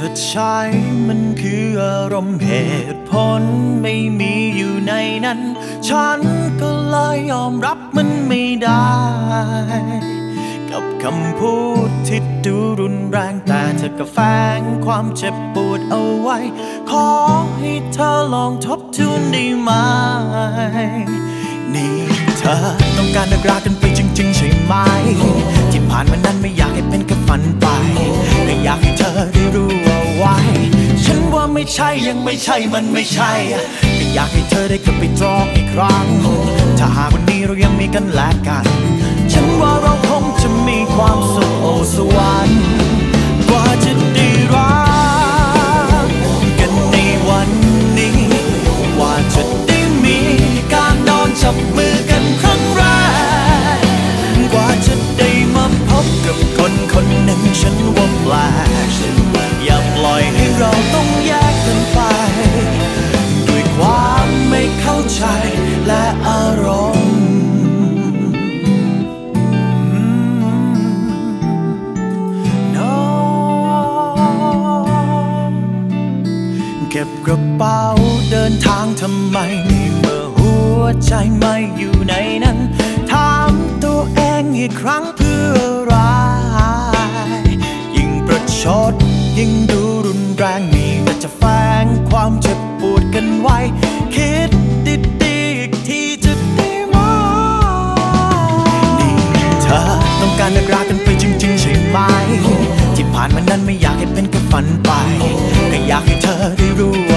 เธอใช้มันคืออารมณ์เหตุผลไม่มีอยู่ในนั้น ฉันก็เลยยอมรับมันไม่ได้ กับคำพูดที่ดูรุนแรงแต่เธอก็แฝงความเจ็บปวดเอาไว้ ขอให้เธอลองทบทวนได้ไหม นี่เธอต้องการเลิกรากันไปจริง ๆ ใช่ไหม ที่ผ่านมานั้นไม่อยากให้เป็นแค่ฝันไป ใช่ยังไม่ใช่มันไม่ใช่ก็อยากให้เธอได้กลับไปตรองอีกครั้ง ถ้าหากวันนี้เรายังมีกันและกัน ฉันว่าเรา กระเดินทางทำไมในเมื่อหัวใจไม่อยู่ในนั้น ถามตัวเองอีกครั้งเพื่ออะไรยิ่งประชดยิ่งดูรุนแรงมีแต่จะแฝงความเจ็บปวดกันไว้ คิดดีๆอีกทีจะได้ไหมนี่เธอต้องการเลิกรากันไปจริงๆใช่ไหม ที่ผ่านมานั้นไม่อยากให้เป็นแค่ฝันไปก็อยากให้เธอได้รู้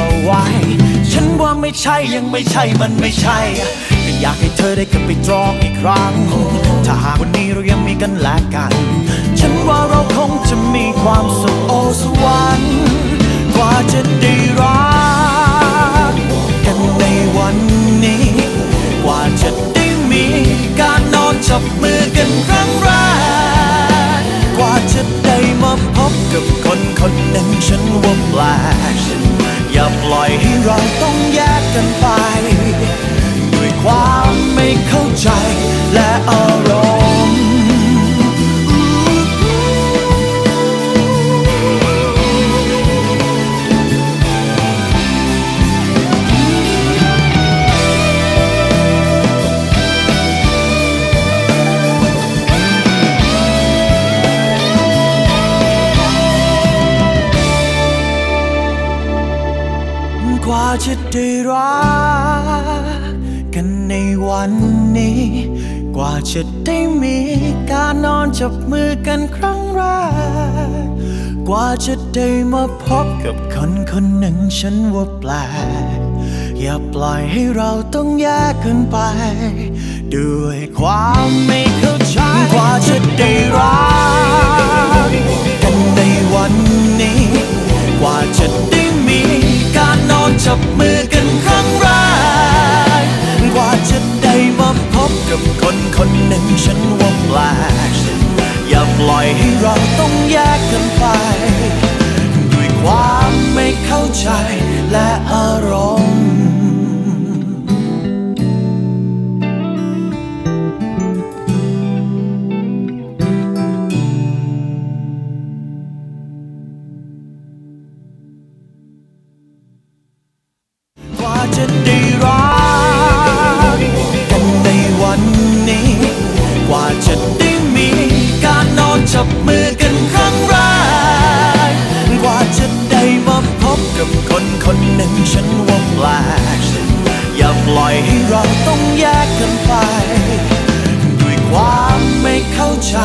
ไม่ใช่ ยังไม่ใช่ มันไม่ใช่ก็อยากให้เธอได้กลับไปตรองอีกครั้ง ถ้าหากวันนี้เรายังมีกันและกัน ฉันว่าเราคงจะมีความสุขโอสวรรค์กว่าจะได้ คนคนหนึ่ฉันว่าแปลกอย่าปล่อยให้เราต้องแยกกันไป ด้วยความไม่เข้าใจและอาร จะได้รักกันในวันนี้ กว่าจะได้มีการนอนจับมือกันครั้งแรก กว่าจะได้มาพบกับคนคนหนึ่งฉันว่าแปลก อย่าปล่อยให้เราต้องแยกกันไป ด้วยความไม่เข้าใจ กว่าจะได้รัก ใจและอารมณ์กว่าจะดี ปล่อยให้เราต้องแยกกันไป ด้วยความไม่เข้าใจ